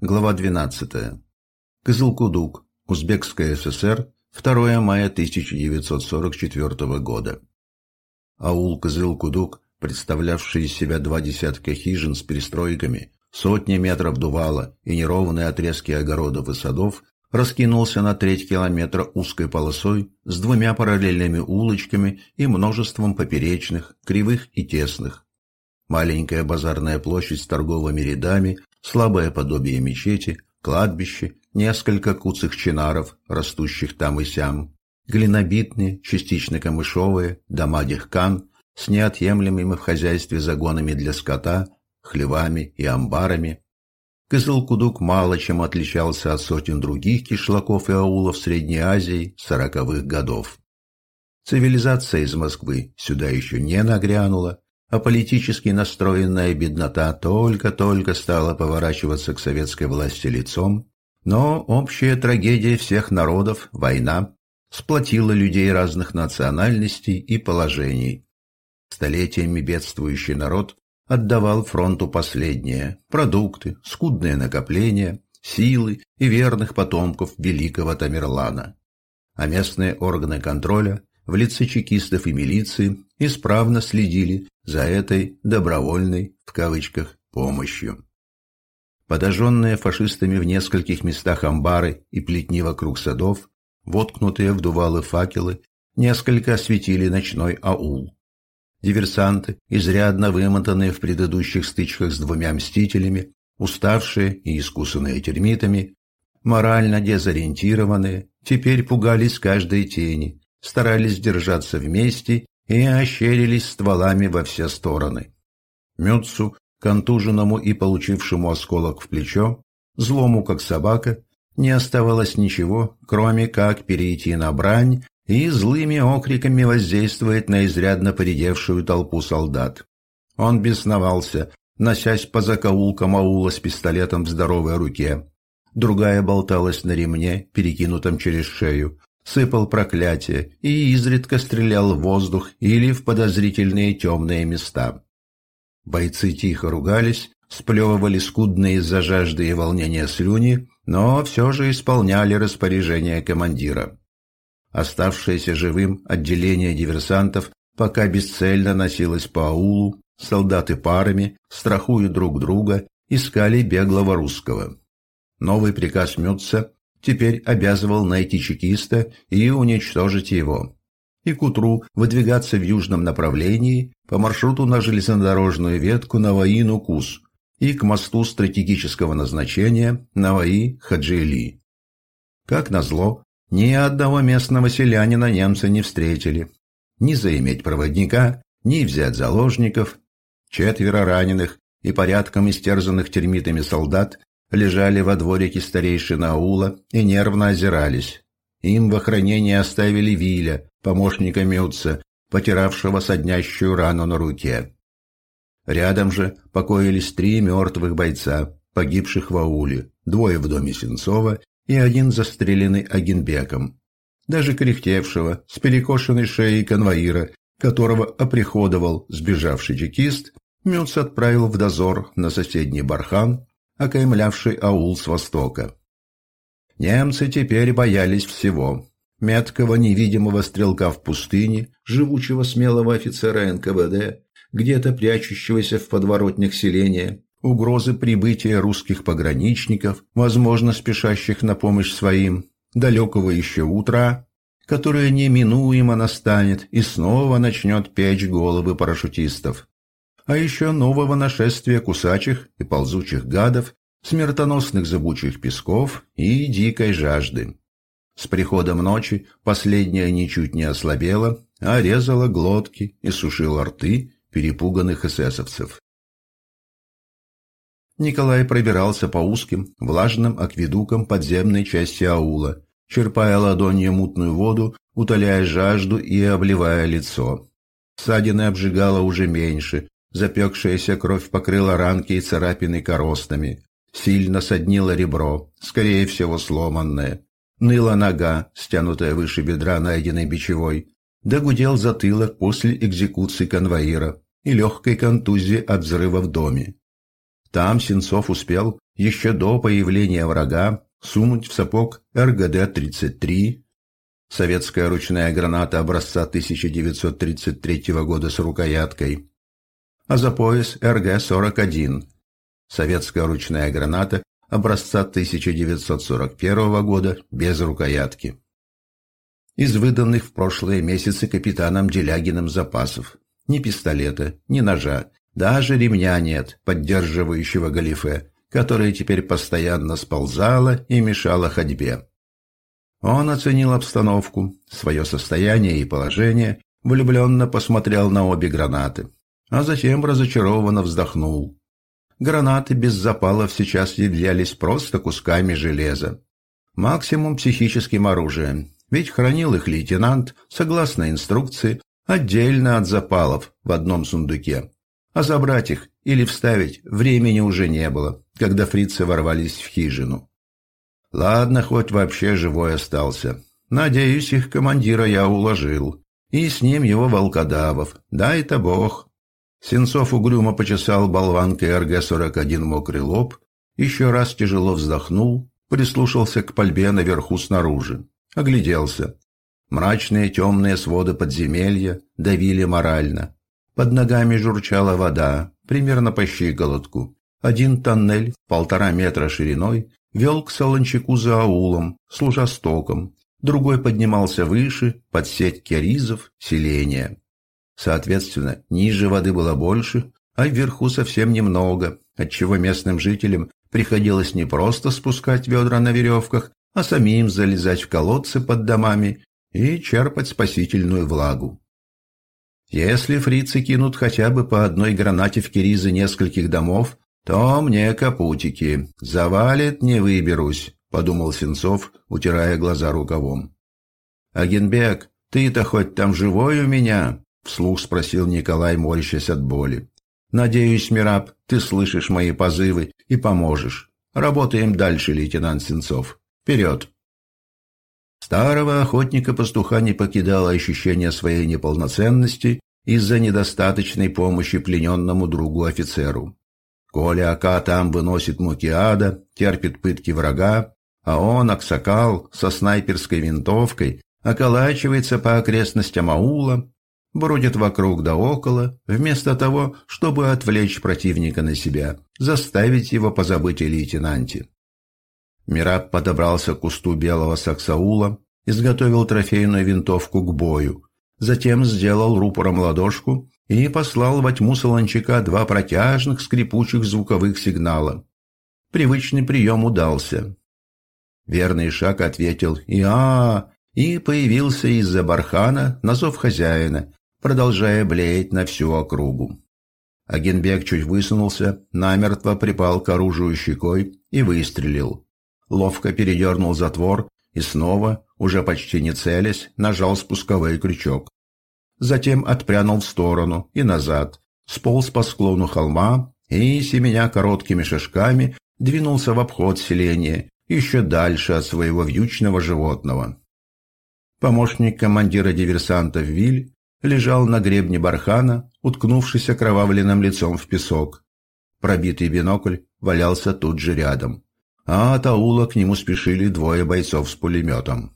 Глава 12. Кызылкудук. Узбекская ССР. 2 мая 1944 года. Аул Кызылкудук, представлявший из себя два десятка хижин с перестройками, сотни метров дувала и неровные отрезки огородов и садов, раскинулся на треть километра узкой полосой с двумя параллельными улочками и множеством поперечных, кривых и тесных. Маленькая базарная площадь с торговыми рядами, слабое подобие мечети, кладбище, несколько куцых чинаров, растущих там и сям, глинобитные, частично камышовые, дома дехкан с неотъемлемыми в хозяйстве загонами для скота, хлевами и амбарами. Кызылкудук мало чем отличался от сотен других кишлаков и аулов Средней Азии сороковых годов. Цивилизация из Москвы сюда еще не нагрянула, а политически настроенная беднота только-только стала поворачиваться к советской власти лицом, но общая трагедия всех народов, война, сплотила людей разных национальностей и положений. Столетиями бедствующий народ отдавал фронту последнее – продукты, скудные накопления, силы и верных потомков великого Тамерлана. А местные органы контроля в лице чекистов и милиции исправно следили за этой «добровольной» в кавычках помощью. Подожженные фашистами в нескольких местах амбары и плетни вокруг садов, воткнутые в дувалы факелы, несколько осветили ночной аул. Диверсанты, изрядно вымотанные в предыдущих стычках с двумя мстителями, уставшие и искусанные термитами, морально дезориентированные, теперь пугались каждой тени, старались держаться вместе и ощерились стволами во все стороны. Мюцу, контуженному и получившему осколок в плечо, злому как собака, не оставалось ничего, кроме как перейти на брань и злыми окриками воздействовать на изрядно поредевшую толпу солдат. Он бесновался, носясь по закоулкам аула с пистолетом в здоровой руке. Другая болталась на ремне, перекинутом через шею, сыпал проклятия и изредка стрелял в воздух или в подозрительные темные места. Бойцы тихо ругались, сплевывали скудные из-за жажды и волнения слюни, но все же исполняли распоряжение командира. Оставшееся живым отделение диверсантов пока бесцельно носилось по аулу, солдаты парами, страхуя друг друга, искали беглого русского. Новый приказ Мютца теперь обязывал найти чекиста и уничтожить его. И к утру выдвигаться в южном направлении по маршруту на железнодорожную ветку Наваи-Нукус и к мосту стратегического назначения Наваи-Хаджили. Как назло, ни одного местного селянина немцы не встретили. Ни заиметь проводника, ни взять заложников. Четверо раненых и порядком истерзанных термитами солдат лежали во дворике старейшины аула и нервно озирались. Им в охранение оставили Виля, помощника Мютца, потиравшего соднящую рану на руке. Рядом же покоились три мертвых бойца, погибших в ауле, двое в доме Сенцова и один застреленный Агенбеком. Даже кряхтевшего, с перекошенной шеей конвоира, которого оприходовал сбежавший чекист, Мюц отправил в дозор на соседний бархан окаймлявший аул с востока. Немцы теперь боялись всего. Меткого невидимого стрелка в пустыне, живучего смелого офицера НКВД, где-то прячущегося в подворотнях селения, угрозы прибытия русских пограничников, возможно, спешащих на помощь своим, далекого еще утра, которое неминуемо настанет и снова начнет печь головы парашютистов а еще нового нашествия кусачих и ползучих гадов, смертоносных зыбучих песков и дикой жажды. С приходом ночи последняя ничуть не ослабела, а резала глотки и сушила рты перепуганных эсэсовцев. Николай пробирался по узким, влажным акведукам подземной части аула, черпая ладонью мутную воду, утоляя жажду и обливая лицо. Ссадины обжигало уже меньше, Запекшаяся кровь покрыла ранки и царапины коростами. Сильно соднило ребро, скорее всего сломанное. Ныла нога, стянутая выше бедра, найденной бичевой. Догудел затылок после экзекуции конвоира и легкой контузии от взрыва в доме. Там Сенцов успел, еще до появления врага сунуть в сапог РГД-33, советская ручная граната образца 1933 года с рукояткой, а за пояс РГ-41, советская ручная граната образца 1941 года без рукоятки. Из выданных в прошлые месяцы капитаном Делягиным запасов ни пистолета, ни ножа, даже ремня нет, поддерживающего галифе, которое теперь постоянно сползало и мешало ходьбе. Он оценил обстановку, свое состояние и положение, влюбленно посмотрел на обе гранаты, а затем разочарованно вздохнул. Гранаты без запалов сейчас являлись просто кусками железа. Максимум психическим оружием, ведь хранил их лейтенант, согласно инструкции, отдельно от запалов в одном сундуке. А забрать их или вставить времени уже не было, когда фрицы ворвались в хижину. Ладно, хоть вообще живой остался. Надеюсь, их командира я уложил. И с ним его волкодавов. Дай-то бог. Сенцов угрюмо почесал болванкой РГ-41 мокрый лоб, еще раз тяжело вздохнул, прислушался к пальбе наверху снаружи. Огляделся. Мрачные темные своды подземелья давили морально. Под ногами журчала вода, примерно по щиколотку. Один тоннель полтора метра шириной вел к Солончаку за аулом, служа стоком. Другой поднимался выше, под сеть керизов, селения. Соответственно, ниже воды было больше, а вверху совсем немного, отчего местным жителям приходилось не просто спускать ведра на веревках, а самим залезать в колодцы под домами и черпать спасительную влагу. Если фрицы кинут хотя бы по одной гранате в киризы нескольких домов, то мне капутики. Завалит, не выберусь, подумал Сенцов, утирая глаза рукавом. Агенбек, ты-то хоть там живой у меня? Вслух спросил Николай, морщась от боли. Надеюсь, Мираб, ты слышишь мои позывы и поможешь. Работаем дальше, лейтенант Сенцов. Вперед! Старого охотника-пастуха не покидало ощущение своей неполноценности из-за недостаточной помощи плененному другу-офицеру. Коля Ака там выносит муки ада, терпит пытки врага, а он, Аксакал, со снайперской винтовкой, околачивается по окрестностям аула, бродит вокруг да около, вместо того, чтобы отвлечь противника на себя, заставить его позабыть о лейтенанте. Мираб подобрался к кусту белого саксаула, изготовил трофейную винтовку к бою, затем сделал рупором ладошку и послал во тьму солончака два протяжных скрипучих звуковых сигнала. Привычный прием удался. Верный шаг ответил и а, и появился из-за бархана на зов хозяина, продолжая блеять на всю округу. Агенбек чуть высунулся, намертво припал к оружию щекой и выстрелил ловко передернул затвор и снова, уже почти не целясь, нажал спусковой крючок. Затем отпрянул в сторону и назад, сполз по склону холма и, семеня короткими шажками, двинулся в обход селения, еще дальше от своего вьючного животного. Помощник командира диверсантов Виль лежал на гребне бархана, уткнувшись окровавленным лицом в песок. Пробитый бинокль валялся тут же рядом а от аула к нему спешили двое бойцов с пулеметом.